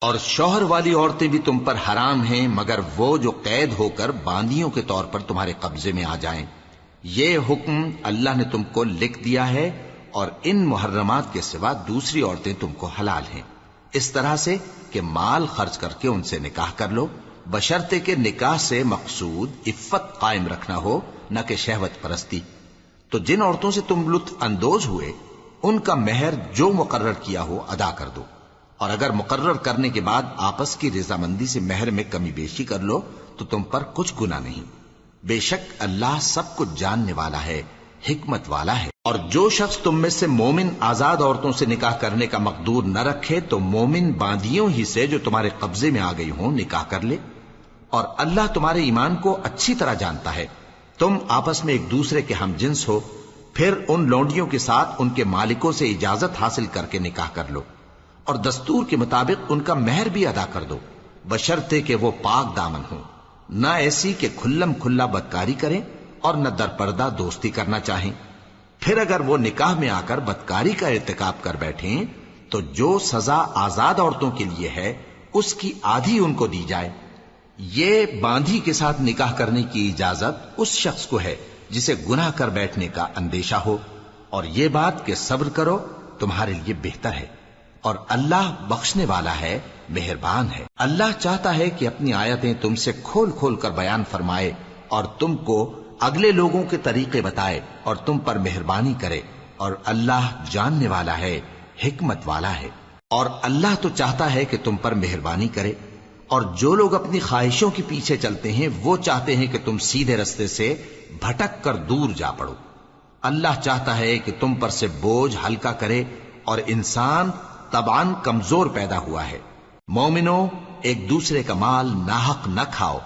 اور شوہر والی عورتیں بھی تم پر حرام ہیں، مگر وہ جو قید ہو کر باندیوں کے طور پر تمہارے قبضے میں آ جائیں۔ یہ حکم اللہ نے تم کو لکھ دیا ہے اور ان محرمات کے سوا دوسری عورتیں تم کو حلال ہیں۔ اس طرح سے کہ مال خرچ کر کے ان سے نکاح کر لو بشرتے کے نکاح سے مقصود عفت قائم رکھنا ہو، نہ کہ شہوت پرستی۔ تو جن عورتوں سے تم لطف اندوز ہوئے، ان کا مہر جو مقرر کیا ہو ادا کر دو۔ اور اگر مقرر کرنے کے بعد آپس کی رضامندی سے مہر میں کمی بیشی کر لو، تو تم پر کچھ گنا نہیں۔ بے شک اللہ سب کچھ جاننے والا ہے، حکمت والا ہے۔ اور جو شخص تم میں سے مومن آزاد عورتوں سے نکاح کرنے کا مقدور نہ رکھے، تو مومن باندیوں ہی سے جو تمہارے قبضے میں آ گئی ہوں، نکاح کر لے۔ اور اللہ تمہارے ایمان کو اچھی طرح جانتا ہے۔ تم آپس میں ایک دوسرے کے ہم جنس ہو، پھر ان لونڈیوں کے ساتھ ان کے مالکوں سے اجازت حاصل کر کے نکاح کر لو۔ اور دستور کے مطابق ان کا مہر بھی ادا کر دو۔ بشرتے کہ وہ پاک دامن ہو نہ ایسی کہ کھلم کھلا بدکاری کریں اور نہ در پردہ دوستی کرنا چاہیں۔ پھر اگر وہ نکاح میں آ کر بدکاری کا ارتکاب کر بیٹھیں، تو جو سزا آزاد عورتوں کے لیے ہے، اس کی آدھی ان کو دی جائے۔ یہ باندھی کے ساتھ نکاح کرنے کی اجازت اس شخص کو ہے جسے گناہ کر بیٹھنے کا اندیشہ ہو۔ اور یہ بات کہ صبر کرو تمہارے لیے بہتر ہے۔ اور اللہ بخشنے والا ہے، مہربان ہے۔ اللہ چاہتا ہے کہ اپنی آیتیں تم سے کھول کھول کر بیان فرمائے اور تم کو اگلے لوگوں کے طریقے بتائے اور تم پر مہربانی کرے۔ اور اللہ جاننے والا ہے، حکمت والا ہے۔ اور اللہ تو چاہتا ہے کہ تم پر مہربانی کرے۔ اور جو لوگ اپنی خواہشوں کے پیچھے چلتے ہیں، وہ چاہتے ہیں کہ تم سیدھے رستے سے بھٹک کر دور جا پڑو۔ اللہ چاہتا ہے کہ تم پر سے بوجھ ہلکا کرے اور انسان تبان کمزور پیدا ہوا ہے۔ مومنو ایک دوسرے کا مال ناحق نہ کھاؤ۔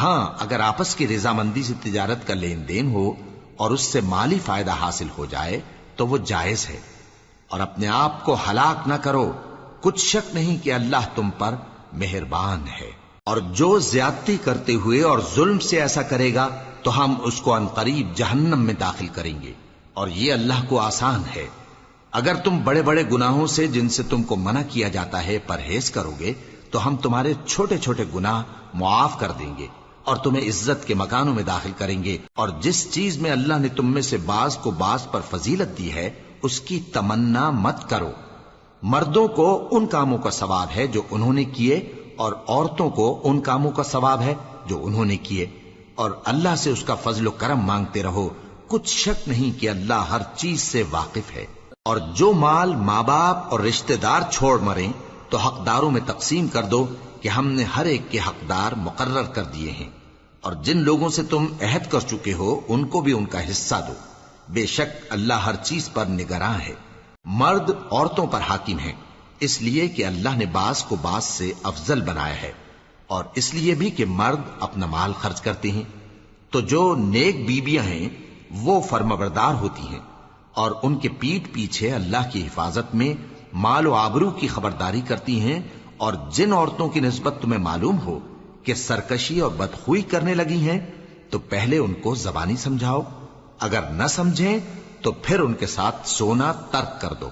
ہاں اگر آپس کی رضامندی سے تجارت کا لین دین ہو اور اس سے مالی فائدہ حاصل ہو جائے، تو وہ جائز ہے۔ اور اپنے آپ کو ہلاک نہ کرو۔ کچھ شک نہیں کہ اللہ تم پر مہربان ہے۔ اور جو زیادتی کرتے ہوئے اور ظلم سے ایسا کرے گا، تو ہم اس کو انقریب جہنم میں داخل کریں گے۔ اور یہ اللہ کو آسان ہے۔ اگر تم بڑے بڑے گناہوں سے جن سے تم کو منع کیا جاتا ہے پرہیز کرو گے، تو ہم تمہارے چھوٹے چھوٹے گناہ معاف کر دیں گے اور تمہیں عزت کے مکانوں میں داخل کریں گے۔ اور جس چیز میں اللہ نے تم میں سے باز کو باز پر فضیلت دی ہے، اس کی تمنا مت کرو۔ مردوں کو ان کاموں کا ثواب ہے جو انہوں نے کیے اور عورتوں کو ان کاموں کا ثواب ہے جو انہوں نے کیے۔ اور اللہ سے اس کا فضل و کرم مانگتے رہو۔ کچھ شک نہیں کہ اللہ ہر چیز سے واقف ہے۔ اور جو مال ماں باپ اور رشتہ دار چھوڑ مریں، تو حقداروں میں تقسیم کر دو کہ ہم نے ہر ایک کے حقدار مقرر کر دیے ہیں۔ اور جن لوگوں سے تم عہد کر چکے ہو، ان کو بھی ان کا حصہ دو۔ بے شک اللہ ہر چیز پر نگراں ہے۔ مرد عورتوں پر حاکم ہیں۔ اس لیے کہ اللہ نے باس کو باس سے افضل بنایا ہے۔ اور اس لیے بھی کہ مرد اپنا مال خرچ کرتے ہیں۔ تو جو نیک بیبیاں ہیں، وہ فرمبردار ہوتی ہیں۔ اور ان کے پیٹ پیچھے اللہ کی حفاظت میں مال و آبرو کی خبرداری کرتی ہیں اور جن عورتوں کی نسبت تمہیں معلوم ہو کہ سرکشی اور بدخوئی کرنے لگی ہیں، تو پہلے ان کو زبانی سمجھاؤ۔ اگر نہ سمجھیں، تو پھر ان کے ساتھ سونا ترک کر دو۔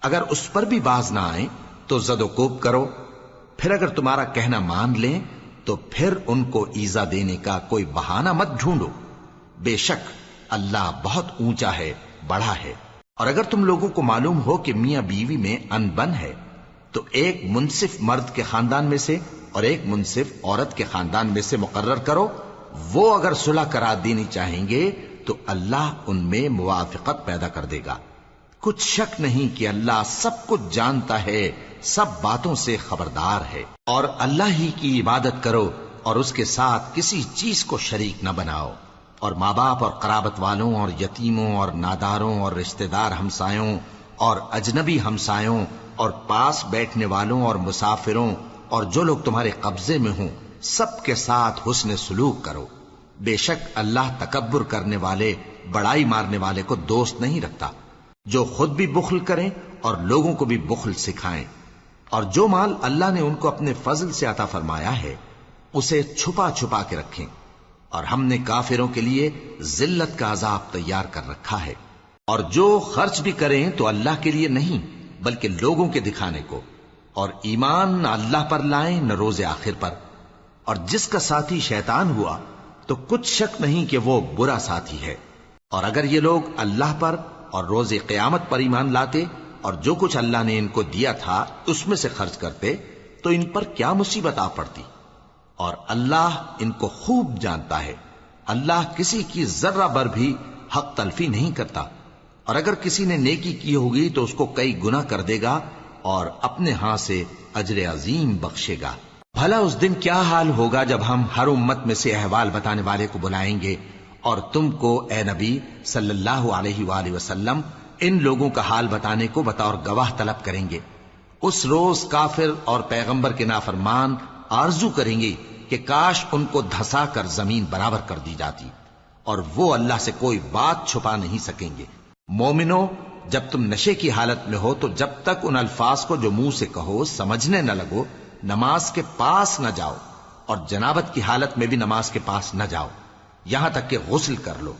اگر اس پر بھی باز نہ آئیں، تو زد و کوب کرو۔ پھر اگر تمہارا کہنا مان لیں، تو پھر ان کو ایزا دینے کا کوئی بہانہ مت ڈھونڈو۔ بے شک اللہ بہت اونچا ہے۔ بڑا ہے۔ اور اگر تم لوگوں کو معلوم ہو کہ میاں بیوی میں ان بن ہے، تو ایک منصف مرد کے خاندان میں سے اور ایک منصف عورت کے خاندان میں سے مقرر کرو۔ وہ اگر صلح کرا دینی چاہیں گے، تو اللہ ان میں موافقت پیدا کر دے گا۔ کچھ شک نہیں کہ اللہ سب کچھ جانتا ہے، سب باتوں سے خبردار ہے۔ اور اللہ ہی کی عبادت کرو اور اس کے ساتھ کسی چیز کو شریک نہ بناؤ۔ اور ماں باپ اور قرابت والوں اور یتیموں اور ناداروں اور رشتہ دار ہمسایوں اور اجنبی ہمسایوں اور پاس بیٹھنے والوں اور مسافروں اور جو لوگ تمہارے قبضے میں ہوں، سب کے ساتھ حسن سلوک کرو۔ بے شک اللہ تکبر کرنے والے، بڑائی مارنے والے کو دوست نہیں رکھتا۔ جو خود بھی بخل کریں اور لوگوں کو بھی بخل سکھائیں۔ اور جو مال اللہ نے ان کو اپنے فضل سے عطا فرمایا ہے، اسے چھپا چھپا کے رکھیں۔ اور ہم نے کافروں کے لیے ذلت کا عذاب تیار کر رکھا ہے۔ اور جو خرچ بھی کریں تو اللہ کے لیے نہیں، بلکہ لوگوں کے دکھانے کو۔ اور ایمان نہ اللہ پر لائیں نہ روز آخر پر۔ اور جس کا ساتھی شیطان ہوا تو کچھ شک نہیں کہ وہ برا ساتھی ہے۔ اور اگر یہ لوگ اللہ پر اور روز قیامت پر ایمان لاتے اور جو کچھ اللہ نے ان کو دیا تھا اس میں سے خرچ کرتے تو ان پر کیا مصیبت آ پڑتی؟ اور اللہ ان کو خوب جانتا ہے۔ اللہ کسی کی ذرہ بر بھی حق تلفی نہیں کرتا۔ اور اگر کسی نے نیکی کی ہوگی تو اس کو کئی گنا کر دے گا اور اپنے ہاں سے اجر عظیم بخشے گا۔ بھلا اس دن کیا حال ہوگا جب ہم ہر امت میں سے احوال بتانے والے کو بلائیں گے اور تم کو اے نبی صلی اللہ علیہ وآلہ وسلم ان لوگوں کا حال بتانے کو بطور گواہ طلب کریں گے۔ اس روز کافر اور پیغمبر کے نافرمان آرزو کریں گے کہ کاش ان کو دھسا کر زمین برابر کر دی جاتی اور وہ اللہ سے کوئی بات چھپا نہیں سکیں گے۔ مومنو، جب تم نشے کی حالت میں ہو تو جب تک ان الفاظ کو جو منہ سے کہو، سمجھنے نہ لگو، نماز کے پاس نہ جاؤ اور جنابت کی حالت میں بھی نماز کے پاس نہ جاؤ۔ یہاں تک کہ غسل کر لو۔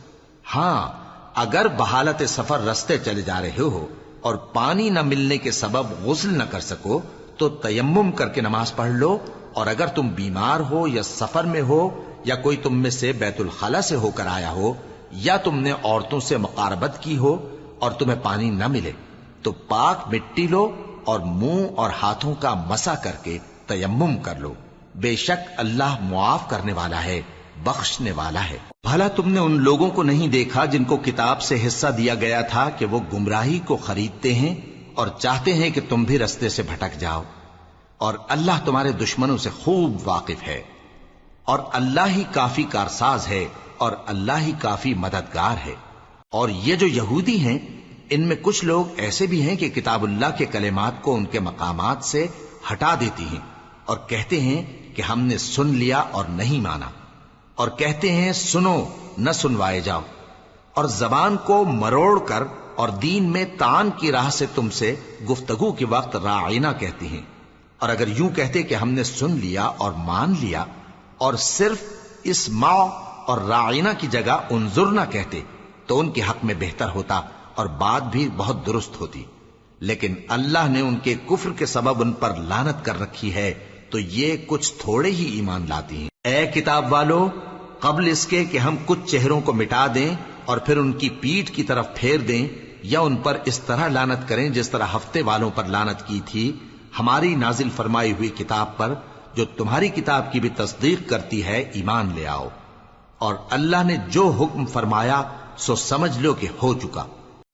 ہاں اگر بحالت سفر رستے چلے جا رہے ہو اور پانی نہ ملنے کے سبب غسل نہ کر سکو، تو تیمم کر کے نماز پڑھ لو۔ اور اگر تم بیمار ہو یا سفر میں ہو یا کوئی تم میں سے بیت الخلا سے ہو کر آیا ہو یا تم نے عورتوں سے مقاربت کی ہو اور تمہیں پانی نہ ملے، تو پاک مٹی لو اور منہ اور ہاتھوں کا مسا کر کے تیمم کر لو۔ بے شک اللہ معاف کرنے والا ہے، بخشنے والا ہے۔ بھلا تم نے ان لوگوں کو نہیں دیکھا جن کو کتاب سے حصہ دیا گیا تھا کہ وہ گمراہی کو خریدتے ہیں اور چاہتے ہیں کہ تم بھی رستے سے بھٹک جاؤ۔ اور اللہ تمہارے دشمنوں سے خوب واقف ہے اور اللہ ہی کافی کارساز ہے اور اللہ ہی کافی مددگار ہے اور یہ جو یہودی ہیں، ان میں کچھ لوگ ایسے بھی ہیں کہ کتاب اللہ کے کلمات کو ان کے مقامات سے ہٹا دیتی ہیں اور کہتے ہیں کہ ہم نے سن لیا اور نہیں مانا اور کہتے ہیں سنو، نہ سنوائے جاؤ اور زبان کو مروڑ کر اور دین میں تان کی راہ سے تم سے گفتگو کے وقت رائنا کہتی ہیں۔ اور اگر یوں کہتے کہ ہم نے سن لیا اور مان لیا اور صرف اس ماں اور رائنا کی جگہ انظر نہ کہتے، تو ان کے حق میں بہتر ہوتا اور بات بھی بہت درست ہوتی۔ لیکن اللہ نے ان کے کفر کے سبب ان پر لانت کر رکھی ہے، تو یہ کچھ تھوڑے ہی ایمان لاتی ہیں۔ اے کتاب والو، قبل اس کے کہ ہم کچھ چہروں کو مٹا دیں اور پھر ان کی پیٹ کی طرف پھیر دیں یا ان پر اس طرح لانت کریں جس طرح ہفتے والوں پر لانت کی تھی ہماری نازل فرمائی ہوئی کتاب پر جو تمہاری کتاب کی بھی تصدیق کرتی ہے، ایمان لے آؤ۔ اور اللہ نے جو حکم فرمایا، سو سمجھ لو کہ ہو چکا۔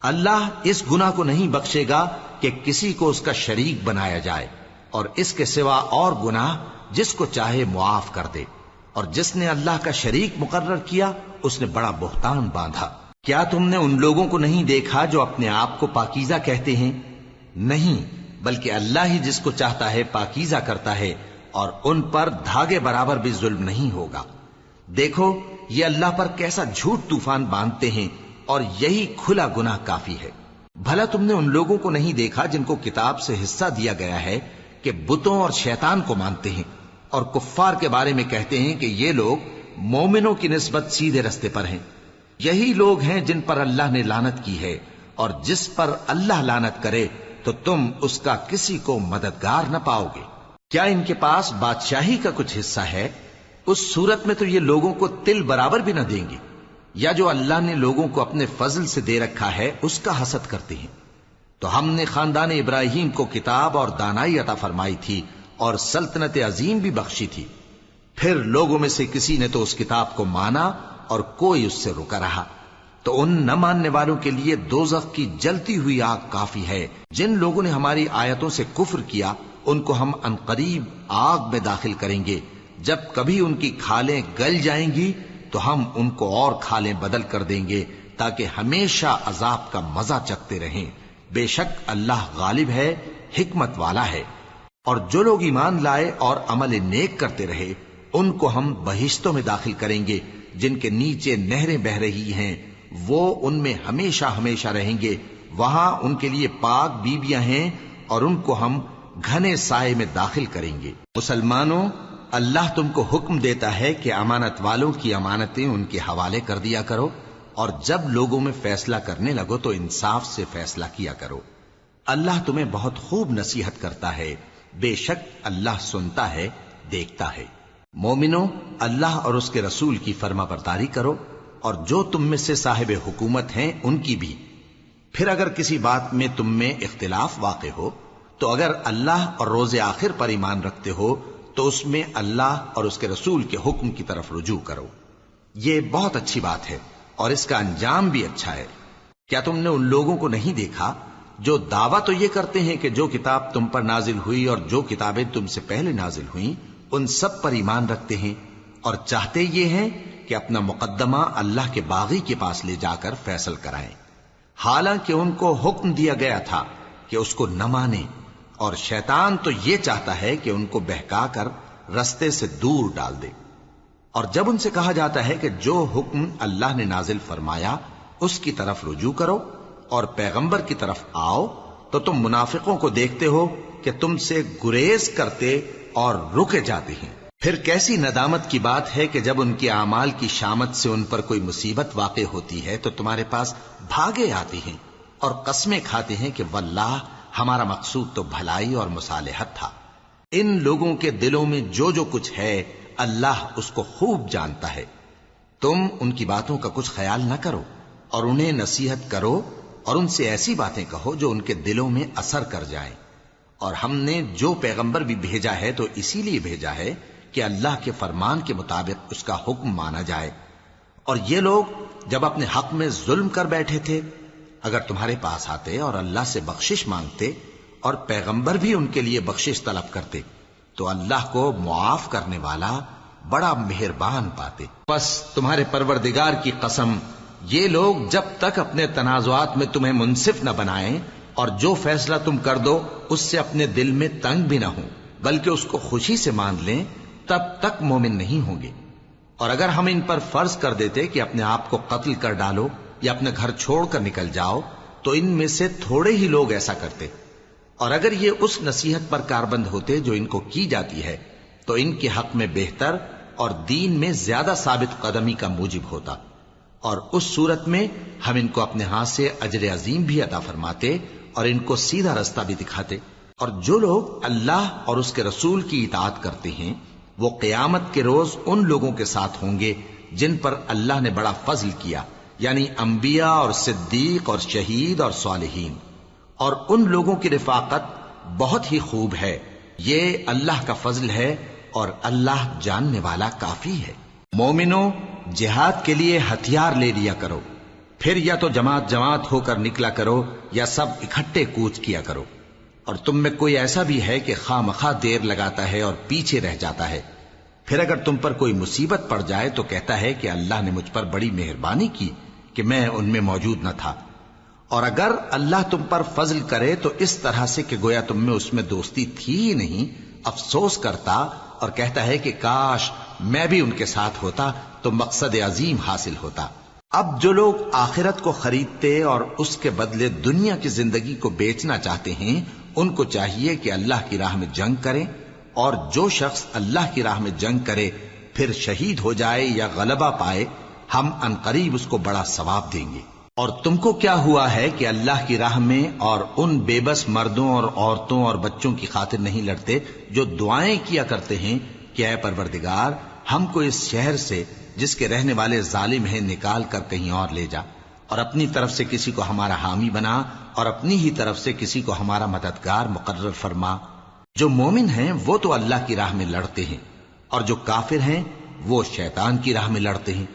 اللہ اس گنا کو نہیں بخشے گا کہ کسی کو اس کا شریک بنایا جائے۔ اور اس کے سوا اور گناہ جس کو چاہے معاف کر دے۔ اور جس نے اللہ کا شریک مقرر کیا، اس نے بڑا بہتان باندھا۔ کیا تم نے ان لوگوں کو نہیں دیکھا جو اپنے آپ کو پاکیزہ کہتے ہیں؟ نہیں۔ بلکہ اللہ ہی جس کو چاہتا ہے پاکیزہ کرتا ہے اور ان پر دھاگے برابر بھی ظلم نہیں ہوگا۔ دیکھو، یہ اللہ پر کیسا جھوٹ طوفان باندھتے ہیں اور یہی کھلا گناہ کافی ہے۔ بھلا تم نے ان لوگوں کو نہیں دیکھا جن کو کتاب سے حصہ دیا گیا ہے کہ بتوں اور شیطان کو مانتے ہیں اور کفار کے بارے میں کہتے ہیں کہ یہ لوگ مومنوں کی نسبت سیدھے رستے پر ہیں۔ یہی لوگ ہیں جن پر اللہ نے لانت کی ہے اور جس پر اللہ لانت کرے تو تم اس کا کسی کو مددگار نہ پاؤ گے۔ کیا ان کے پاس بادشاہی کا کچھ حصہ ہے؟ اس صورت میں تو یہ لوگوں کو تل برابر بھی نہ دیں گے۔ یا جو اللہ نے لوگوں کو اپنے فضل سے دے رکھا ہے، اس کا حسد کرتے ہیں۔ تو ہم نے خاندان ابراہیم کو کتاب اور دانائی عطا فرمائی تھی اور سلطنت عظیم بھی بخشی تھی۔ پھر لوگوں میں سے کسی نے تو اس کتاب کو مانا اور کوئی اس سے رکا رہا۔ تو ان نہ ماننے والوں کے لیے دوزخ کی جلتی ہوئی آگ کافی ہے۔ جن لوگوں نے ہماری آیتوں سے کفر کیا، ان کو ہم انقریب آگ میں داخل کریں گے۔ جب کبھی ان کی کھالیں گل جائیں گی، تو ہم ان کو اور کھالیں بدل کر دیں گے تاکہ ہمیشہ عذاب کا مزہ چکتے رہیں۔ بے شک اللہ غالب ہے، حکمت والا ہے۔ اور جو لوگ ایمان لائے اور عمل نیک کرتے رہے، ان کو ہم بہشتوں میں داخل کریں گے، جن کے نیچے نہریں بہ رہی ہیں۔ وہ ان میں ہمیشہ ہمیشہ رہیں گے۔ وہاں ان کے لیے پاک بیبیاں ہیں اور ان کو ہم گھنے سائے میں داخل کریں گے۔ مسلمانوں، اللہ تم کو حکم دیتا ہے کہ امانت والوں کی امانتیں ان کے حوالے کر دیا کرو اور جب لوگوں میں فیصلہ کرنے لگو تو انصاف سے فیصلہ کیا کرو۔ اللہ تمہیں بہت خوب نصیحت کرتا ہے۔ بے شک اللہ سنتا ہے، دیکھتا ہے۔ مومنو اللہ اور اس کے رسول کی فرما برداری کرو۔ اور جو تم میں سے صاحب حکومت ہیں ان کی بھی۔ پھر اگر کسی بات میں تم میں اختلاف واقع ہو، تو اگر اللہ اور روز آخر پر ایمان رکھتے ہو، تو اس میں اللہ اور اس کے رسول کے حکم کی طرف رجوع کرو۔ یہ بہت اچھی بات ہے اور اس کا انجام بھی اچھا ہے۔ کیا تم نے ان لوگوں کو نہیں دیکھا؟ جو دعویٰ تو یہ کرتے ہیں کہ جو کتاب تم پر نازل ہوئی اور جو کتابیں تم سے پہلے نازل ہوئیں، ان سب پر ایمان رکھتے ہیں۔ اور چاہتے یہ ہیں کہ اپنا مقدمہ اللہ کے باغی کے پاس لے جا کر فیصل کرائیں۔ حالانکہ ان کو حکم دیا گیا تھا کہ اس کو نہ مانے اور شیطان تو یہ چاہتا ہے کہ ان کو بہکا کر رستے سے دور ڈال دے۔ اور جب ان سے کہا جاتا ہے کہ جو حکم اللہ نے نازل فرمایا، اس کی طرف رجوع کرو اور پیغمبر کی طرف آؤ، تو تم منافقوں کو دیکھتے ہو کہ تم سے گریز کرتے اور رکے جاتے ہیں۔ پھر کیسی ندامت کی بات ہے کہ جب ان کے اعمال کی شامت سے ان پر کوئی مصیبت واقع ہوتی ہے تو تمہارے پاس بھاگے آتی ہیں اور قسمیں کھاتے ہیں کہ واللہ، ہمارا مقصود تو بھلائی اور مصالحت تھا۔ ان لوگوں کے دلوں میں جو جو کچھ ہے، اللہ اس کو خوب جانتا ہے۔ تم ان کی باتوں کا کچھ خیال نہ کرو اور انہیں نصیحت کرو اور ان سے ایسی باتیں کہو جو ان کے دلوں میں اثر کر جائیں۔ اور ہم نے جو پیغمبر بھی بھیجا ہے تو اسی لیے بھیجا ہے کہ اللہ کے فرمان کے مطابق اس کا حکم مانا جائے۔ اور یہ لوگ جب اپنے حق میں ظلم کر بیٹھے تھے، اگر تمہارے پاس آتے اور اللہ سے بخشش مانگتے اور پیغمبر بھی ان کے لیے بخشش طلب کرتے، تو اللہ کو معاف کرنے والا بڑا مہربان پاتے۔ بس تمہارے پروردگار کی قسم، یہ لوگ جب تک اپنے تنازعات میں تمہیں منصف نہ بنائیں اور جو فیصلہ تم کر دو، اس سے اپنے دل میں تنگ بھی نہ ہو بلکہ اس کو خوشی سے مان لیں تب تک مومن نہیں ہوں گے۔ اور اگر ہم ان پر فرض کر دیتے کہ اپنے آپ کو قتل کر ڈالو یا اپنے گھر چھوڑ کر نکل جاؤ، تو ان میں سے تھوڑے ہی لوگ ایسا کرتے۔ اور اگر یہ اس نصیحت پر کاربند ہوتے جو ان کو کی جاتی ہے، تو ان کے حق میں بہتر اور دین میں زیادہ ثابت قدمی کا موجب ہوتا۔ اور اس صورت میں ہم ان کو اپنے ہاتھ سے اجر عظیم بھی عطا فرماتے اور ان کو سیدھا رستہ بھی دکھاتے۔ اور جو لوگ اللہ اور اس کے رسول کی اطاعت کرتے ہیں وہ قیامت کے روز ان لوگوں کے ساتھ ہوں گے جن پر اللہ نے بڑا فضل کیا یعنی انبیاء اور صدیق اور شہید اور صالحین۔ اور ان لوگوں کی رفاقت بہت ہی خوب ہے۔ یہ اللہ کا فضل ہے اور اللہ جاننے والا کافی ہے۔ مومنو جہاد کے لیے ہتھیار لے لیا کرو۔ پھر یا تو جماعت جماعت ہو کر نکلا کرو یا سب اکٹھے کوچ کیا کرو۔ اور تم میں کوئی ایسا بھی ہے کہ خواہ مخواہ دیر لگاتا ہے اور پیچھے رہ جاتا ہے۔ پھر اگر تم پر کوئی مصیبت پڑ جائے تو کہتا ہے کہ اللہ نے مجھ پر بڑی مہربانی کی کہ میں ان میں موجود نہ تھا۔ اور اگر اللہ تم پر فضل کرے تو اس طرح سے کہ گویا تم میں اس میں دوستی تھی ہی نہیں، افسوس کرتا اور کہتا ہے کہ کاش میں بھی ان کے ساتھ ہوتا تو مقصد عظیم حاصل ہوتا۔ اب جو لوگ آخرت کو خریدتے اور اس کے بدلے دنیا کی زندگی کو بیچنا چاہتے ہیں، ان کو چاہیے کہ اللہ کی راہ میں جنگ کریں۔ اور جو شخص اللہ کی راہ میں جنگ کرے، پھر شہید ہو جائے یا غلبہ پائے، ہم ان قریب اس کو بڑا ثواب دیں گے۔ اور تم کو کیا ہوا ہے کہ اللہ کی راہ میں اور ان بے بس مردوں اور عورتوں اور بچوں کی خاطر نہیں لڑتے جو دعائیں کیا کرتے ہیں کہ اے پروردگار، ہم کو اس شہر سے، جس کے رہنے والے ظالم ہیں، نکال کر کہیں اور لے جا۔ اور اپنی طرف سے کسی کو ہمارا حامی بنا اور اپنی ہی طرف سے کسی کو ہمارا مددگار مقرر فرما۔ جو مومن ہیں، وہ تو اللہ کی راہ میں لڑتے ہیں، اور جو کافر ہیں، وہ شیطان کی راہ میں لڑتے ہیں۔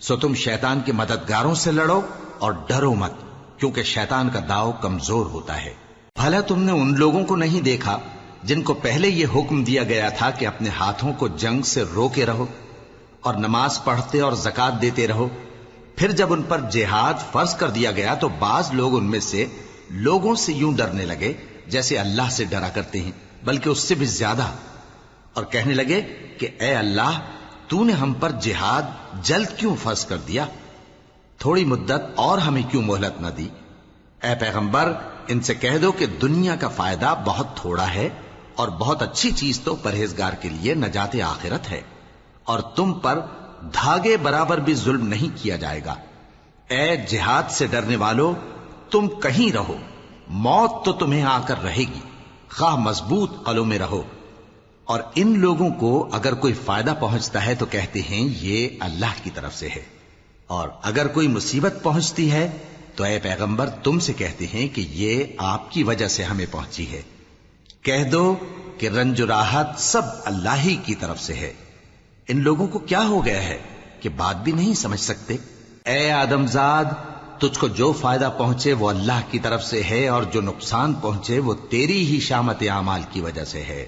سو تم شیطان کے مددگاروں سے لڑو اور ڈرو مت، کیونکہ شیطان کا داؤ کمزور ہوتا ہے۔ بھلا تم نے ان لوگوں کو نہیں دیکھا جن کو پہلے یہ حکم دیا گیا تھا کہ اپنے ہاتھوں کو جنگ سے روکے رہو، اور نماز پڑھتے اور زکات دیتے رہو۔ پھر جب ان پر جہاد فرض کر دیا گیا تو بعض لوگ ان میں سے لوگوں سے یوں ڈرنے لگے جیسے اللہ سے ڈرا کرتے ہیں۔ بلکہ اس سے بھی زیادہ۔ اور کہنے لگے کہ اے اللہ، تو نے ہم پر جہاد جلد کیوں فرض کر دیا؟ تھوڑی مدت اور ہمیں کیوں مہلت نہ دی؟ اے پیغمبر، ان سے کہہ دو کہ دنیا کا فائدہ بہت تھوڑا ہے اور بہت اچھی چیز تو پرہیزگار کے لیے نجات آخرت ہے۔ اور تم پر دھاگے برابر بھی ظلم نہیں کیا جائے گا۔ اے جہاد سے ڈرنے والوں تم کہیں رہو، موت تو تمہیں آ کر رہے گی۔ خواہ مضبوط قلوں میں رہو۔ اور ان لوگوں کو اگر کوئی فائدہ پہنچتا ہے تو کہتے ہیں یہ اللہ کی طرف سے ہے۔ اور اگر کوئی مصیبت پہنچتی ہے تو اے پیغمبر تم سے کہتے ہیں کہ یہ آپ کی وجہ سے ہمیں پہنچی ہے۔ کہہ دو کہ رنج و راحت سب اللہ ہی کی طرف سے ہے۔ ان لوگوں کو کیا ہو گیا ہے کہ بات بھی نہیں سمجھ سکتے؟ اے آدمزاد تجھ کو جو فائدہ پہنچے وہ اللہ کی طرف سے ہے اور جو نقصان پہنچے وہ تیری ہی شامت اعمال کی وجہ سے ہے۔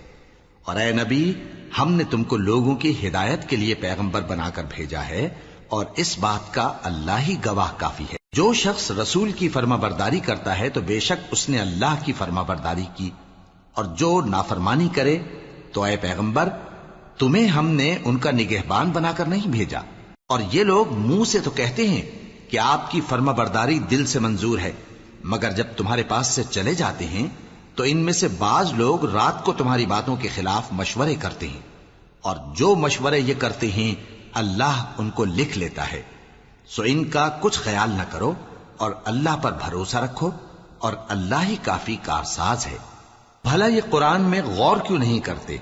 اور اے نبی، ہم نے تم کو لوگوں کی ہدایت کے لیے پیغمبر بنا کر بھیجا ہے اور اس بات کا اللہ ہی گواہ کافی ہے۔ جو شخص رسول کی فرما برداری کرتا ہے تو بے شک اس نے اللہ کی فرما برداری کی۔ اور جو نافرمانی کرے تو اے پیغمبر، تمہیں ہم نے ان کا نگہبان بنا کر نہیں بھیجا۔ اور یہ لوگ منہ سے تو کہتے ہیں کہ آپ کی فرما برداری دل سے منظور ہے، مگر جب تمہارے پاس سے چلے جاتے ہیں، تو ان میں سے بعض لوگ رات کو تمہاری باتوں کے خلاف مشورے کرتے ہیں۔ اور جو مشورے یہ کرتے ہیں، اللہ ان کو لکھ لیتا ہے۔ سو ان کا کچھ خیال نہ کرو اور اللہ پر بھروسہ رکھو، اور اللہ ہی کافی کارساز ہے۔ بھلا یہ قرآن میں غور کیوں نہیں کرتے؟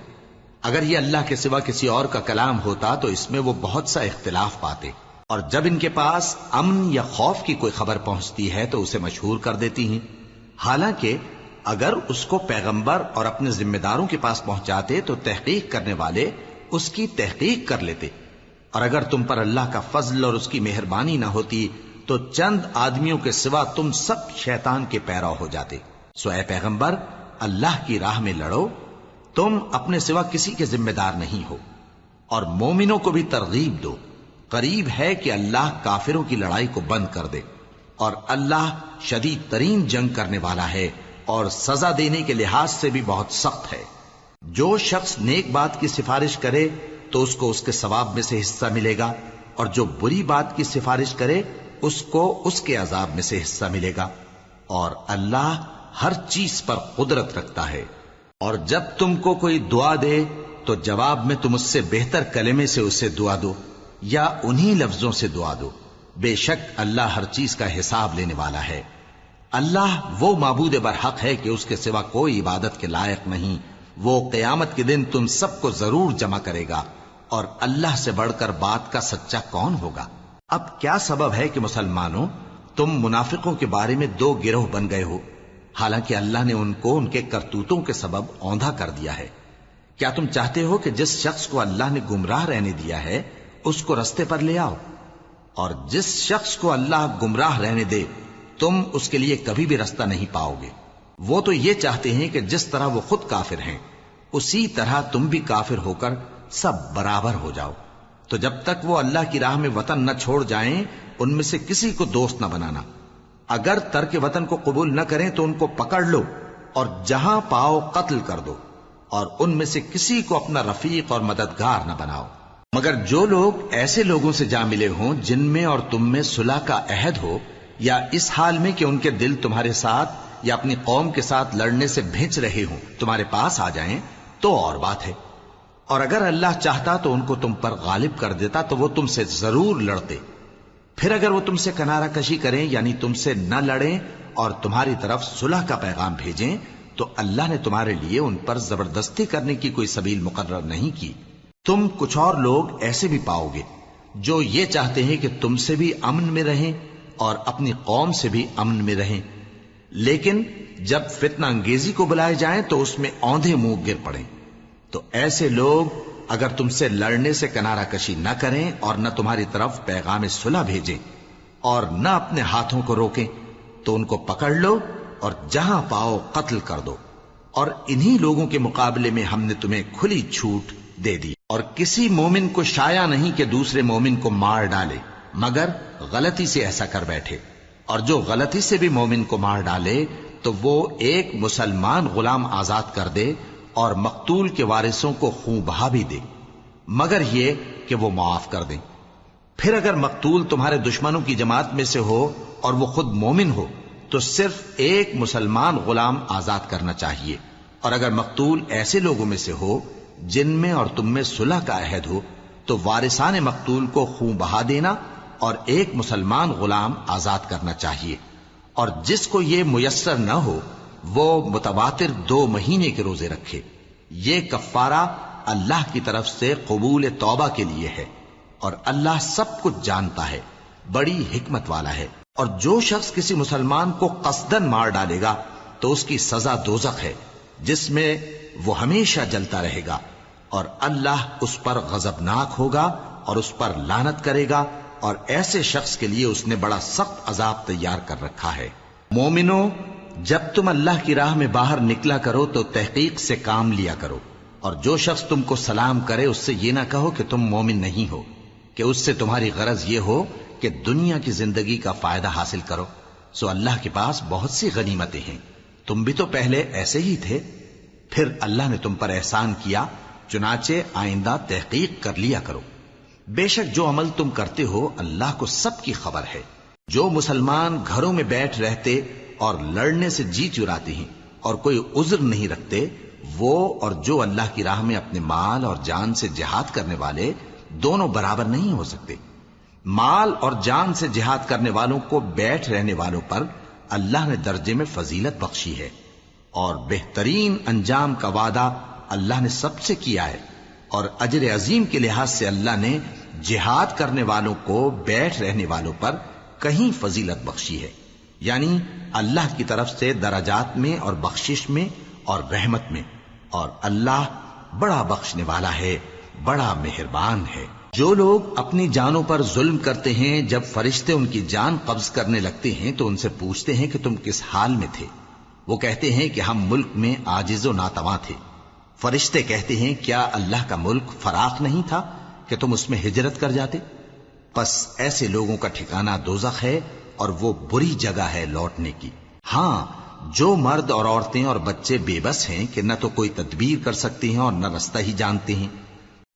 اگر یہ اللہ کے سوا کسی اور کا کلام ہوتا تو اس میں وہ بہت سا اختلاف پاتے۔ اور جب ان کے پاس امن یا خوف کی کوئی خبر پہنچتی ہے تو اسے مشہور کر دیتی ہیں۔ حالانکہ اگر اس کو پیغمبر اور اپنے ذمہ داروں کے پاس پہنچاتے تو تحقیق کرنے والے اس کی تحقیق کر لیتے۔ اور اگر تم پر اللہ کا فضل اور اس کی مہربانی نہ ہوتی تو چند آدمیوں کے سوا تم سب شیطان کے پیرا ہو جاتے۔ سو اے پیغمبر، اللہ کی راہ میں لڑو۔ تم اپنے سوا کسی کے ذمہ دار نہیں ہو۔ اور مومنوں کو بھی ترغیب دو۔ قریب ہے کہ اللہ کافروں کی لڑائی کو بند کر دے اور اللہ شدید ترین جنگ کرنے والا ہے اور سزا دینے کے لحاظ سے بھی بہت سخت ہے۔ جو شخص نیک بات کی سفارش کرے تو اس کو اس کے ثواب میں سے حصہ ملے گا اور جو بری بات کی سفارش کرے اس کو اس کے عذاب میں سے حصہ ملے گا اور اللہ ہر چیز پر قدرت رکھتا ہے۔ اور جب تم کو کوئی دعا دے تو جواب میں تم اس سے بہتر کلمے سے اسے دعا دو۔ یا انہی لفظوں سے دعا دو۔ بے شک اللہ ہر چیز کا حساب لینے والا ہے۔ اللہ وہ معبود برحق ہے کہ اس کے سوا کوئی عبادت کے لائق نہیں۔ وہ قیامت کے دن تم سب کو ضرور جمع کرے گا۔ اور اللہ سے بڑھ کر بات کا سچا کون ہوگا؟ اب کیا سبب ہے کہ مسلمانوں تم منافقوں کے بارے میں دو گروہ بن گئے ہو؟ حالانکہ اللہ نے ان کو ان کے کرتوتوں کے سبب اوندھا کر دیا ہے۔ کیا تم چاہتے ہو کہ جس شخص کو اللہ نے گمراہ رہنے دیا ہے اس کو رستے پر لے آؤ اور جس شخص کو اللہ گمراہ رہنے دے، تم اس کے لیے کبھی بھی رستہ نہیں پاؤ گے۔ وہ تو یہ چاہتے ہیں کہ جس طرح وہ خود کافر ہیں، اسی طرح تم بھی کافر ہو کر سب برابر ہو جاؤ۔ تو جب تک وہ اللہ کی راہ میں وطن نہ چھوڑ جائیں، ان میں سے کسی کو دوست نہ بنانا۔ اگر ترک وطن کو قبول نہ کریں تو ان کو پکڑ لو اور جہاں پاؤ قتل کر دو اور ان میں سے کسی کو اپنا رفیق اور مددگار نہ بناؤ۔ مگر جو لوگ ایسے لوگوں سے جا ملے ہوں جن میں اور تم میں صلح کا عہد ہو، یا اس حال میں کہ ان کے دل تمہارے ساتھ یا اپنی قوم کے ساتھ لڑنے سے بھیج رہے ہوں، تمہارے پاس آ جائیں، تو اور بات ہے۔ اور اگر اللہ چاہتا تو ان کو تم پر غالب کر دیتا تو وہ تم سے ضرور لڑتے۔ پھر اگر وہ تم سے کنارہ کشی کریں یعنی تم سے نہ لڑیں اور تمہاری طرف صلح کا پیغام بھیجیں، تو اللہ نے تمہارے لیے ان پر زبردستی کرنے کی کوئی سبیل مقرر نہیں کی۔ تم کچھ اور لوگ ایسے بھی پاؤ گے جو یہ چاہتے ہیں کہ تم سے بھی امن میں رہیں اور اپنی قوم سے بھی امن میں رہیں۔ لیکن جب فتنہ انگیزی کو بلائے جائیں تو اس میں اوندھے منہ گر پڑیں۔ تو ایسے لوگ اگر تم سے لڑنے سے کنارہ کشی نہ کریں اور نہ تمہاری طرف پیغام صلح بھیجیں اور نہ اپنے ہاتھوں کو روکیں، تو ان کو پکڑ لو اور جہاں پاؤ قتل کر دو۔ اور انہی لوگوں کے مقابلے میں ہم نے تمہیں کھلی چھوٹ دے دی۔ اور کسی مومن کو شایا نہیں کہ دوسرے مومن کو مار ڈالے، مگر غلطی سے ایسا کر بیٹھے۔ اور جو غلطی سے بھی مومن کو مار ڈالے، تو وہ ایک مسلمان غلام آزاد کر دے اور مقتول کے وارثوں کو خون بہا بھی دے۔ مگر یہ کہ وہ معاف کر دیں۔ پھر اگر مقتول تمہارے دشمنوں کی جماعت میں سے ہو اور وہ خود مومن ہو، تو صرف ایک مسلمان غلام آزاد کرنا چاہیے۔ اور اگر مقتول ایسے لوگوں میں سے ہو جن میں اور تم میں صلح کا عہد ہو، تو وارثان مقتول کو خون بہا دینا اور ایک مسلمان غلام آزاد کرنا چاہیے۔ اور جس کو یہ میسر نہ ہو، وہ متواتر دو مہینے کے روزے رکھے۔ یہ کفارہ اللہ کی طرف سے قبول توبہ کے لیے ہے۔ اور اللہ سب کچھ جانتا ہے، بڑی حکمت والا ہے۔ اور جو شخص کسی مسلمان کو قصدن مار ڈالے گا، تو اس کی سزا دوزخ ہے، جس میں وہ ہمیشہ جلتا رہے گا اور اللہ اس پر غضبناک ہوگا اور اس پر لانت کرے گا اور ایسے شخص کے لیے اس نے بڑا سخت عذاب تیار کر رکھا ہے۔ مومنو، جب تم اللہ کی راہ میں باہر نکلا کرو تو تحقیق سے کام لیا کرو اور جو شخص تم کو سلام کرے اس سے یہ نہ کہو کہ تم مومن نہیں ہو، کہ اس سے تمہاری غرض یہ ہو کہ دنیا کی زندگی کا فائدہ حاصل کرو۔ سو اللہ کے پاس بہت سی غنیمتیں ہیں۔ تم بھی تو پہلے ایسے ہی تھے۔ پھر اللہ نے تم پر احسان کیا، چنانچہ آئندہ تحقیق کر لیا کرو۔ بے شک جو عمل تم کرتے ہو، اللہ کو سب کی خبر ہے۔ جو مسلمان گھروں میں بیٹھ رہتے اور لڑنے سے جی چراتے ہیں اور کوئی عذر نہیں رکھتے، وہ اور جو اللہ کی راہ میں اپنے مال اور جان سے جہاد کرنے والے دونوں برابر نہیں ہو سکتے۔ مال اور جان سے جہاد کرنے والوں کو بیٹھ رہنے والوں پر اللہ نے درجے میں فضیلت بخشی ہے۔ اور بہترین انجام کا وعدہ اللہ نے سب سے کیا ہے۔ اور اجر عظیم کے لحاظ سے اللہ نے جہاد کرنے والوں کو بیٹھ رہنے والوں پر کہیں فضیلت بخشی ہے۔ یعنی اللہ کی طرف سے درجات میں اور بخشش میں اور رحمت میں۔ اور اللہ بڑا بخشنے والا ہے، بڑا مہربان ہے۔ جو لوگ اپنی جانوں پر ظلم کرتے ہیں، جب فرشتے ان کی جان قبض کرنے لگتے ہیں، تو ان سے پوچھتے ہیں کہ تم کس حال میں تھے۔ وہ کہتے ہیں کہ ہم ملک میں آجز و ناتواں تھے۔ فرشتے کہتے ہیں، کیا اللہ کا ملک فراخ نہیں تھا کہ تم اس میں ہجرت کر جاتے؟ پس ایسے لوگوں کا ٹھکانہ دوزخ ہے اور وہ بری جگہ ہے لوٹنے کی۔ ہاں جو مرد اور عورتیں اور بچے بے بس ہیں کہ نہ تو کوئی تدبیر کر سکتے ہیں اور نہ رستہ ہی جانتے ہیں۔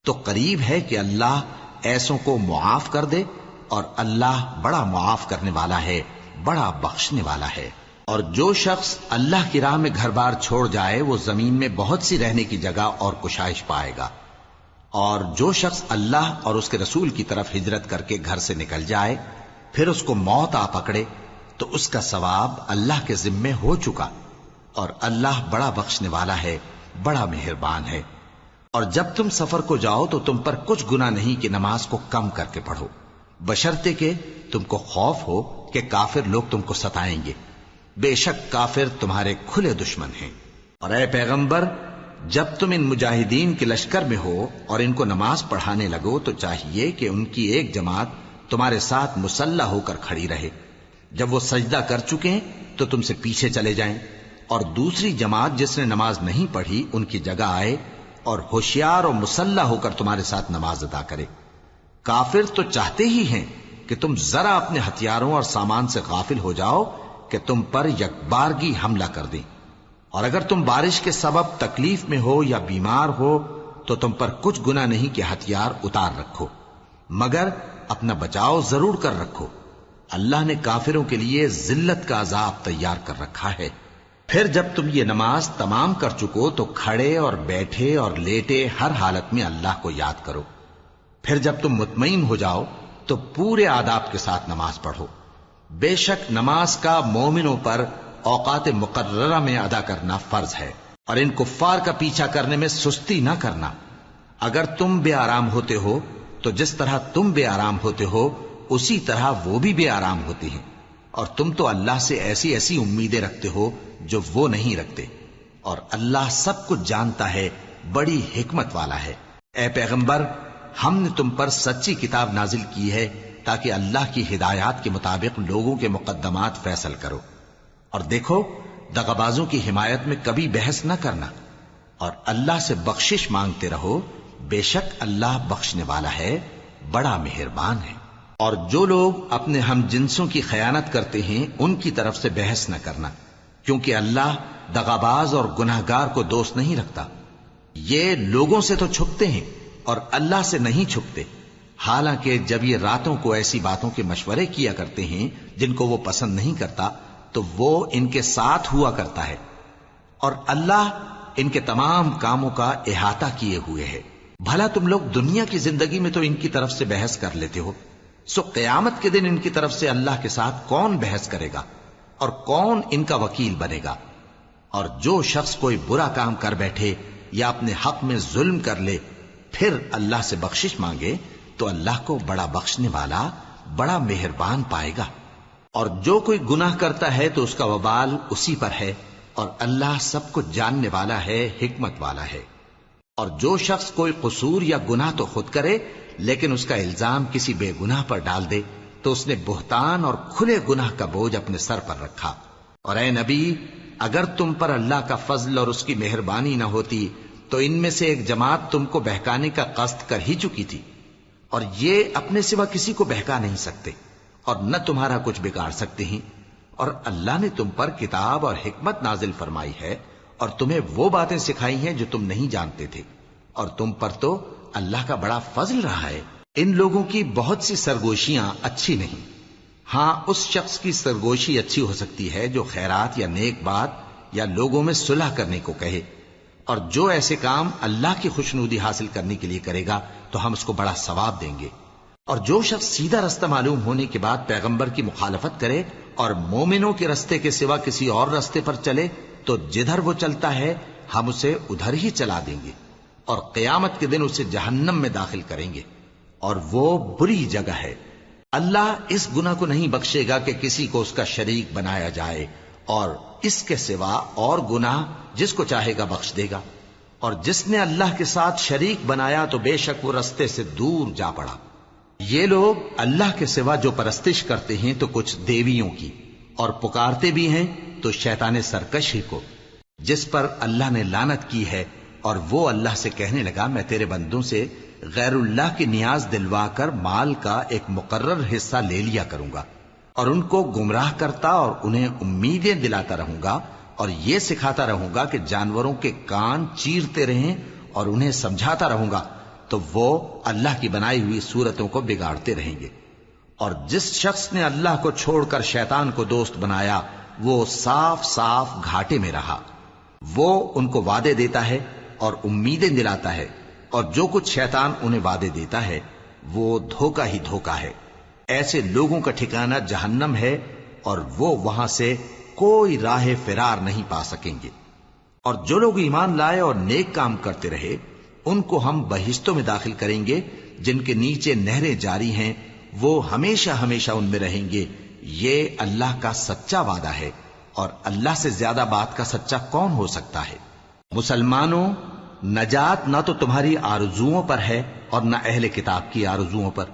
تو قریب ہے کہ اللہ ایسوں کو معاف کر دے اور اللہ بڑا معاف کرنے والا ہے، بڑا بخشنے والا ہے۔ اور جو شخص اللہ کی راہ میں گھر بار چھوڑ جائے، وہ زمین میں بہت سی رہنے کی جگہ اور کشائش پائے گا۔ اور جو شخص اللہ اور اس کے رسول کی طرف ہجرت کر کے گھر سے نکل جائے، پھر اس کو موت آ پکڑے، تو اس کا ثواب اللہ کے ذمے ہو چکا۔ اور اللہ بڑا بخشنے والا ہے، بڑا مہربان ہے۔ اور جب تم سفر کو جاؤ، تو تم پر کچھ گنا نہیں کہ نماز کو کم کر کے پڑھو۔ بشرتے کہ تم کو خوف ہو کہ کافر لوگ تم کو ستائیں گے۔ بے شک کافر تمہارے کھلے دشمن ہیں۔ اور اے پیغمبر، جب تم ان مجاہدین کے لشکر میں ہو اور ان کو نماز پڑھانے لگو تو چاہیے کہ ان کی ایک جماعت تمہارے ساتھ مسلح ہو کر کھڑی رہے۔ جب وہ سجدہ کر چکے تو تم سے پیچھے چلے جائیں۔ اور دوسری جماعت جس نے نماز نہیں پڑھی، ان کی جگہ آئے اور ہوشیار اور مسلح ہو کر تمہارے ساتھ نماز ادا کرے۔ کافر تو چاہتے ہی ہیں کہ تم ذرا اپنے ہتھیاروں اور سامان سے غافل ہو جاؤ کہ تم پر یکبارگی حملہ کر دیں۔ اور اگر تم بارش کے سبب تکلیف میں ہو یا بیمار ہو، تو تم پر کچھ گنا نہیں کہ ہتھیار اتار رکھو، مگر اپنا بچاؤ ضرور کر رکھو۔ اللہ نے کافروں کے لیے ذلت کا عذاب تیار کر رکھا ہے۔ پھر جب تم یہ نماز تمام کر چکو، تو کھڑے اور بیٹھے اور لیٹے ہر حالت میں اللہ کو یاد کرو۔ پھر جب تم مطمئن ہو جاؤ، تو پورے آداب کے ساتھ نماز پڑھو۔ بے شک نماز کا مومنوں پر اوقات مقررہ میں ادا کرنا فرض ہے اور ان کفار کا پیچھا کرنے میں سستی نہ کرنا۔ اگر تم بے آرام ہوتے ہو، تو جس طرح تم بے آرام ہوتے ہو، اسی طرح وہ بھی بے آرام ہوتے ہیں۔ اور تم تو اللہ سے ایسی ایسی امیدیں رکھتے ہو جو وہ نہیں رکھتے۔ اور اللہ سب کچھ جانتا ہے، بڑی حکمت والا ہے۔ اے پیغمبر، ہم نے تم پر سچی کتاب نازل کی ہے۔ تاکہ اللہ کی ہدایات کے مطابق لوگوں کے مقدمات فیصل کرو۔ اور دیکھو، دغبازوں کی حمایت میں کبھی بحث نہ کرنا۔ اور اللہ سے بخشش مانگتے رہو، بے شک اللہ بخشنے والا ہے، بڑا مہربان ہے۔ اور جو لوگ اپنے ہم جنسوں کی خیانت کرتے ہیں، ان کی طرف سے بحث نہ کرنا۔ کیونکہ اللہ دغاباز اور گناہ گار کو دوست نہیں رکھتا۔ یہ لوگوں سے تو چھپتے ہیں اور اللہ سے نہیں چھپتے۔ حالانکہ جب یہ راتوں کو ایسی باتوں کے مشورے کیا کرتے ہیں جن کو وہ پسند نہیں کرتا، تو وہ ان کے ساتھ ہوا کرتا ہے۔ اور اللہ ان کے تمام کاموں کا احاطہ کیے ہوئے ہے۔ بھلا تم لوگ دنیا کی زندگی میں تو ان کی طرف سے بحث کر لیتے ہو۔ سو قیامت کے دن ان کی طرف سے اللہ کے ساتھ کون بحث کرے گا؟ اور کون ان کا وکیل بنے گا؟ اور جو شخص کوئی برا کام کر بیٹھے یا اپنے حق میں ظلم کر لے، پھر اللہ سے بخشش مانگے تو اللہ کو بڑا بخشنے والا، بڑا مہربان پائے گا۔ اور جو کوئی گناہ کرتا ہے تو اس کا وبال اسی پر ہے۔ اور اللہ سب کو جاننے والا ہے، حکمت والا ہے۔ اور جو شخص کوئی قصور یا گناہ تو خود کرے، لیکن اس کا الزام کسی بے گناہ پر ڈال دے، تو اس نے بہتان اور کھلے گناہ کا بوجھ اپنے سر پر رکھا۔ اور اے نبی، اگر تم پر اللہ کا فضل اور اس کی مہربانی نہ ہوتی، تو ان میں سے ایک جماعت تم کو بہکانے کا قصد کر ہی چکی تھی۔ اور یہ اپنے سوا کسی کو بہکا نہیں سکتے اور نہ تمہارا کچھ بگاڑ سکتے ہیں۔ اور اللہ نے تم پر کتاب اور حکمت نازل فرمائی ہے اور تمہیں وہ باتیں سکھائی ہیں جو تم نہیں جانتے تھے۔ اور تم پر تو اللہ کا بڑا فضل رہا ہے۔ ان لوگوں کی بہت سی سرگوشیاں اچھی نہیں۔ ہاں اس شخص کی سرگوشی اچھی ہو سکتی ہے جو خیرات یا نیک بات یا لوگوں میں صلح کرنے کو کہے۔ اور جو ایسے کام اللہ کی خوشنودی حاصل کرنے کے لیے کرے گا، تو ہم اس کو بڑا ثواب دیں گے۔ اور جو شخص سیدھا رستہ معلوم ہونے کے بعد پیغمبر کی مخالفت کرے اور مومنوں کے رستے کے سوا کسی اور رستے پر چلے، تو جدھر وہ چلتا ہے، ہم اسے ادھر ہی چلا دیں گے۔ اور قیامت کے دن اسے جہنم میں داخل کریں گے۔ اور وہ بری جگہ ہے۔ اللہ اس گناہ کو نہیں بخشے گا کہ کسی کو اس کا شریک بنایا جائے اور اس کے سوا اور گناہ جس کو چاہے گا بخش دے گا۔ اور جس نے اللہ کے ساتھ شریک بنایا تو بے شک وہ رستے سے دور جا پڑا۔ یہ لوگ اللہ کے سوا جو پرستش کرتے ہیں تو کچھ دیویوں کی، اور پکارتے بھی ہیں تو شیطان سرکش ہی کو۔ جس پر اللہ نے لانت کی ہے، اور وہ اللہ سے کہنے لگا، میں تیرے بندوں سے غیر اللہ کی نیاز دلوا کر مال کا ایک مقرر حصہ لے لیا کروں گا۔ اور ان کو گمراہ کرتا اور انہیں امیدیں دلاتا رہوں گا اور یہ سکھاتا رہوں گا کہ جانوروں کے کان چیرتے رہیں اور انہیں سمجھاتا رہوں گا، تو وہ اللہ کی بنائی ہوئی صورتوں کو بگاڑتے رہیں گے۔ اور جس شخص نے اللہ کو چھوڑ کر شیطان کو دوست بنایا، وہ صاف صاف گھاٹے میں رہا۔ وہ ان کو وعدے دیتا ہے اور امیدیں دلاتا ہے، اور جو کچھ شیطان انہیں وعدے دیتا ہے، وہ دھوکا ہی دھوکا ہے۔ ایسے لوگوں کا ٹھکانہ جہنم ہے اور وہ وہاں سے کوئی راہ فرار نہیں پا سکیں گے۔ اور جو لوگ ایمان لائے اور نیک کام کرتے رہے، ان کو ہم بہشتوں میں داخل کریں گے، جن کے نیچے نہریں جاری ہیں، وہ ہمیشہ ہمیشہ ان میں رہیں گے۔ یہ اللہ کا سچا وعدہ ہے، اور اللہ سے زیادہ بات کا سچا کون ہو سکتا ہے؟ مسلمانوں، نجات نہ تو تمہاری آرزوؤں پر ہے اور نہ اہل کتاب کی آرزوؤں پر۔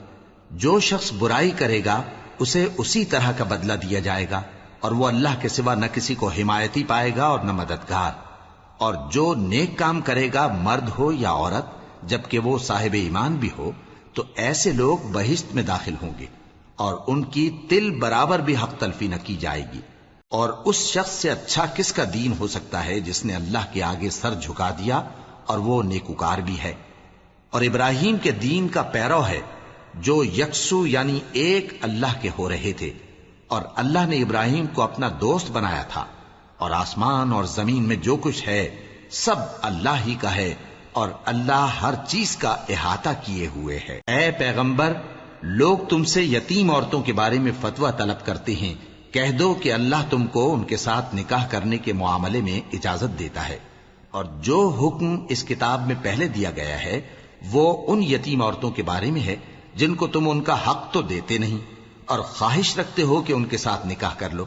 جو شخص برائی کرے گا، اسے اسی طرح کا بدلہ دیا جائے گا، اور وہ اللہ کے سوا نہ کسی کو حمایتی پائے گا اور نہ مددگار۔ اور جو نیک کام کرے گا، مرد ہو یا عورت، جبکہ وہ صاحب ایمان بھی ہو، تو ایسے لوگ بہشت میں داخل ہوں گے، اور ان کی تل برابر بھی حق تلفی نہ کی جائے گی۔ اور اس شخص سے اچھا کس کا دین ہو سکتا ہے جس نے اللہ کے آگے سر جھکا دیا اور وہ نیکوکار بھی ہے۔ اور ابراہیم کے دین کا پیرو ہے۔ جو یکسو یعنی ایک اللہ کے ہو رہے تھے، اور اللہ نے ابراہیم کو اپنا دوست بنایا تھا۔ اور آسمان اور زمین میں جو کچھ ہے، سب اللہ ہی کا ہے، اور اللہ ہر چیز کا احاطہ کیے ہوئے ہے۔ اے پیغمبر، لوگ تم سے یتیم عورتوں کے بارے میں فتوا طلب کرتے ہیں۔ کہہ دو کہ اللہ تم کو ان کے ساتھ نکاح کرنے کے معاملے میں اجازت دیتا ہے۔ اور جو حکم اس کتاب میں پہلے دیا گیا ہے، وہ ان یتیم عورتوں کے بارے میں ہے۔ جن کو تم ان کا حق تو دیتے نہیں، اور خواہش رکھتے ہو کہ ان کے ساتھ نکاح کر لو۔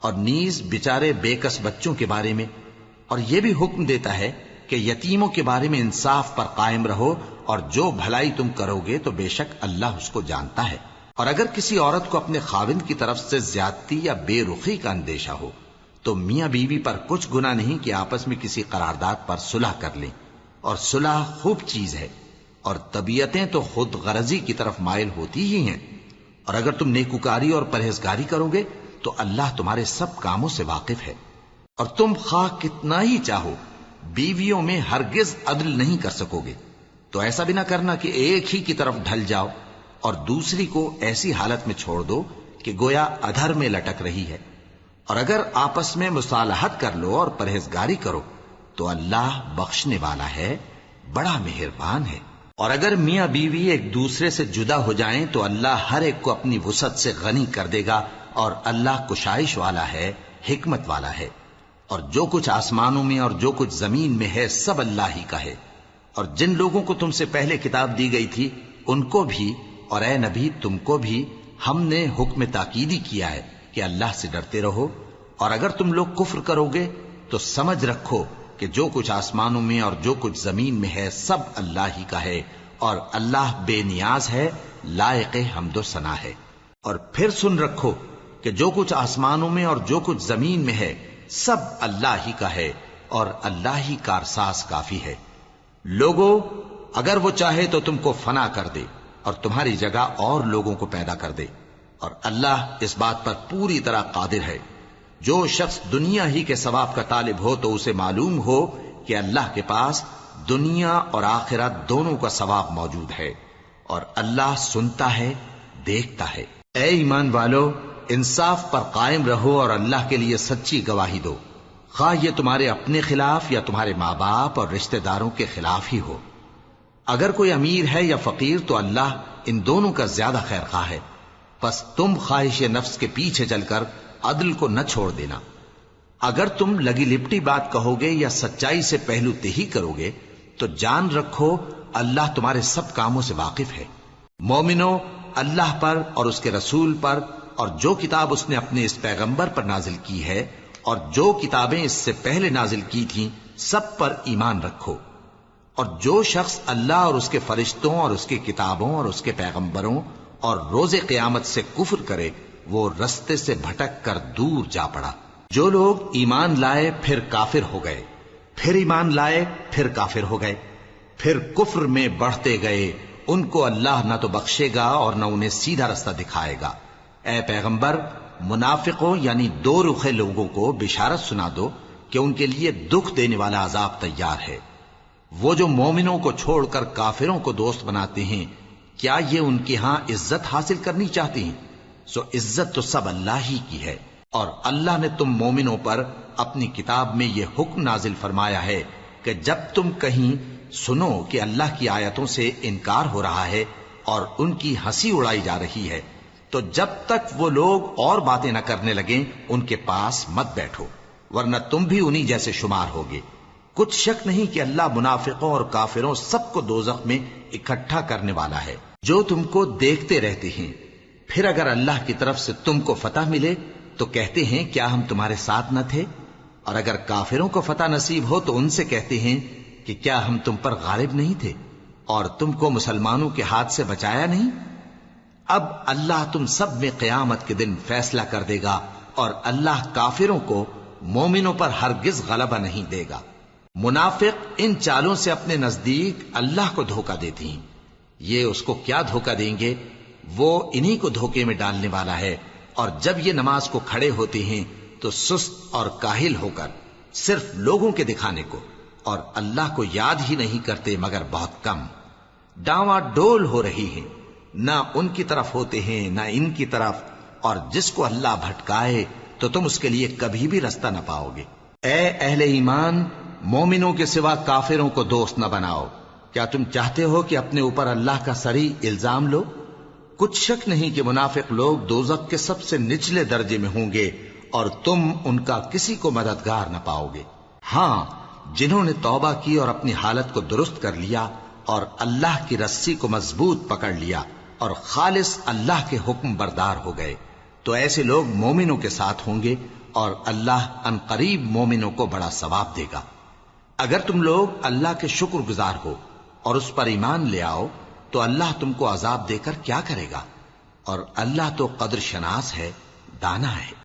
اور نیز بچارے بے کس بچوں کے بارے میں، اور یہ بھی حکم دیتا ہے کہ یتیموں کے بارے میں انصاف پر قائم رہو، اور جو بھلائی تم کرو گے تو بے شک اللہ اس کو جانتا ہے۔ اور اگر کسی عورت کو اپنے خاوند کی طرف سے زیادتی یا بے رخی کا اندیشہ ہو، تو میاں بیوی پر کچھ گنا نہیں کہ آپس میں کسی قرارداد پر صلح کر لیں۔ اور صلح خوب چیز ہے۔ اور طبیعتیں تو خود غرضی کی طرف مائل ہوتی ہی ہیں۔ اور اگر تم نیکوکاری اور پرہیزگاری کرو گے، تو اللہ تمہارے سب کاموں سے واقف ہے۔ اور تم خواہ کتنا ہی چاہو، بیویوں میں ہرگز عدل نہیں کر سکو گے۔ تو ایسا بھی نہ کرنا کہ ایک ہی کی طرف ڈھل جاؤ اور دوسری کو ایسی حالت میں چھوڑ دو کہ گویا ادھر میں لٹک رہی ہے۔ اور اگر آپس میں مصالحت کر لو اور پرہیزگاری کرو، تو اللہ بخشنے والا ہے، بڑا مہربان ہے۔ اور اگر میاں بیوی ایک دوسرے سے جدا ہو جائیں تو اللہ ہر ایک کو اپنی وسعت سے غنی کر دے گا اور اللہ کشائش والا ہے، حکمت والا ہے۔ اور جو کچھ آسمانوں میں اور جو کچھ زمین میں ہے، سب اللہ ہی کا ہے۔ اور جن لوگوں کو تم سے پہلے کتاب دی گئی تھی، ان کو بھی، اور اے نبی، تم کو بھی ہم نے حکم تاکیدی کیا ہے کہ اللہ سے ڈرتے رہو۔ اور اگر تم لوگ کفر کرو گے، تو سمجھ رکھو کہ جو کچھ آسمانوں میں اور جو کچھ زمین میں ہے سب اللہ ہی کا ہے اور اللہ بے نیاز ہے، لائق حمد و ثنا ہے۔ اور پھر سن رکھو کہ جو کچھ آسمانوں میں اور جو کچھ زمین میں ہے سب اللہ ہی کا ہے اور اللہ ہی کارساز کافی ہے۔ لوگو، اگر وہ چاہے تو تم کو فنا کر دے اور تمہاری جگہ اور لوگوں کو پیدا کر دے اور اللہ اس بات پر پوری طرح قادر ہے۔ جو شخص دنیا ہی کے ثواب کا طالب ہو تو اسے معلوم ہو کہ اللہ کے پاس دنیا اور آخرت دونوں کا ثواب موجود ہے اور اللہ سنتا ہے، دیکھتا ہے۔ اے ایمان والو، انصاف پر قائم رہو اور اللہ کے لیے سچی گواہی دو۔ خواہ یہ تمہارے اپنے خلاف یا تمہارے ماں باپ اور رشتہ داروں کے خلاف ہی ہو۔ اگر کوئی امیر ہے یا فقیر تو اللہ ان دونوں کا زیادہ خیر خواہ ہے۔ پس تم خواہش نفس کے پیچھے چل کر عدل کو نہ چھوڑ دینا۔ اگر تم لگی لپٹی بات کہو گے یا سچائی سے پہلو تہی کرو گے، تو جان رکھو اللہ تمہارے سب کاموں سے واقف ہے۔ مومنو، اللہ پر اور اس کے رسول پر اور جو کتاب اس نے اپنے اس پیغمبر پر نازل کی ہے اور جو کتابیں اس سے پہلے نازل کی تھیں، سب پر ایمان رکھو۔ اور جو شخص اللہ اور اس کے فرشتوں اور اس کی کتابوں اور اس کے پیغمبروں اور روز قیامت سے کفر کرے وہ رستے سے بھٹک کر دور جا پڑا۔ جو لوگ ایمان لائے پھر کافر ہو گئے۔ پھر ایمان لائے پھر کافر ہو گئے۔ پھر کفر میں بڑھتے گئے۔ ان کو اللہ نہ تو بخشے گا اور نہ انہیں سیدھا رستہ دکھائے گا۔ اے پیغمبر، منافقوں یعنی دو رخے لوگوں کو بشارت سنا دو کہ ان کے لیے دکھ دینے والا عذاب تیار ہے۔ وہ جو مومنوں کو چھوڑ کر کافروں کو دوست بناتے ہیں، کیا یہ ان کے ہاں عزت حاصل کرنی چاہتے ہیں؟ سو عزت تو سب اللہ ہی کی ہے۔ اور اللہ نے تم مومنوں پر اپنی کتاب میں یہ حکم نازل فرمایا ہے کہ جب تم کہیں سنو کہ اللہ کی آیتوں سے انکار ہو رہا ہے اور ان کی ہنسی اڑائی جا رہی ہے، تو جب تک وہ لوگ اور باتیں نہ کرنے لگیں، ان کے پاس مت بیٹھو، ورنہ تم بھی انہی جیسے شمار ہوگے۔ کچھ شک نہیں کہ اللہ منافقوں اور کافروں سب کو دوزخ میں اکٹھا کرنے والا ہے۔ جو تم کو دیکھتے رہتے ہیں پھر اگر اللہ کی طرف سے تم کو فتح ملے، تو کہتے ہیں، کیا ہم تمہارے ساتھ نہ تھے؟ اور اگر کافروں کو فتح نصیب ہو، تو ان سے کہتے ہیں کہ کیا ہم تم پر غالب نہیں تھے؟ اور تم کو مسلمانوں کے ہاتھ سے بچایا نہیں؟ اب اللہ تم سب میں قیامت کے دن فیصلہ کر دے گا، اور اللہ کافروں کو مومنوں پر ہرگز غلبہ نہیں دے گا۔ منافق ان چالوں سے اپنے نزدیک اللہ کو دھوکہ دیتی ہیں۔ یہ اس کو کیا دھوکہ دیں گے؟ وہ انہی کو دھوکے میں ڈالنے والا ہے۔ اور جب یہ نماز کو کھڑے ہوتے ہیں، تو سست اور کاہل ہو کر صرف لوگوں کے دکھانے کو۔ اور اللہ کو یاد ہی نہیں کرتے، مگر بہت کم۔ ڈاواں ڈول ہو رہی ہیں۔ نہ ان کی طرف ہوتے ہیں، نہ ان کی طرف۔ اور جس کو اللہ بھٹکائے، تو تم اس کے لیے کبھی بھی رستہ نہ پاؤ گے۔ اے اہل ایمان، مومنوں کے سوا کافروں کو دوست نہ بناؤ۔ کیا تم چاہتے ہو کہ اپنے اوپر اللہ کا سری الزام لو؟ کچھ شک نہیں کہ منافق لوگ دوزک کے سب سے نچلے درجے میں ہوں گے اور تم ان کا کسی کو مددگار نہ پاؤ گے۔ ہاں جنہوں نے توبہ کی اور اپنی حالت کو درست کر لیا اور اللہ کی رسی کو مضبوط پکڑ لیا اور خالص اللہ کے حکم بردار ہو گئے۔ تو ایسے لوگ مومنوں کے ساتھ ہوں گے اور اللہ ان قریب مومنوں کو بڑا ثواب دے گا۔ اگر تم لوگ اللہ کے شکر گزار ہو اور اس پر ایمان لے آؤ تو اللہ تم کو عذاب دے کر کیا کرے گا؟ اور اللہ تو قدر شناس ہے، دانا ہے۔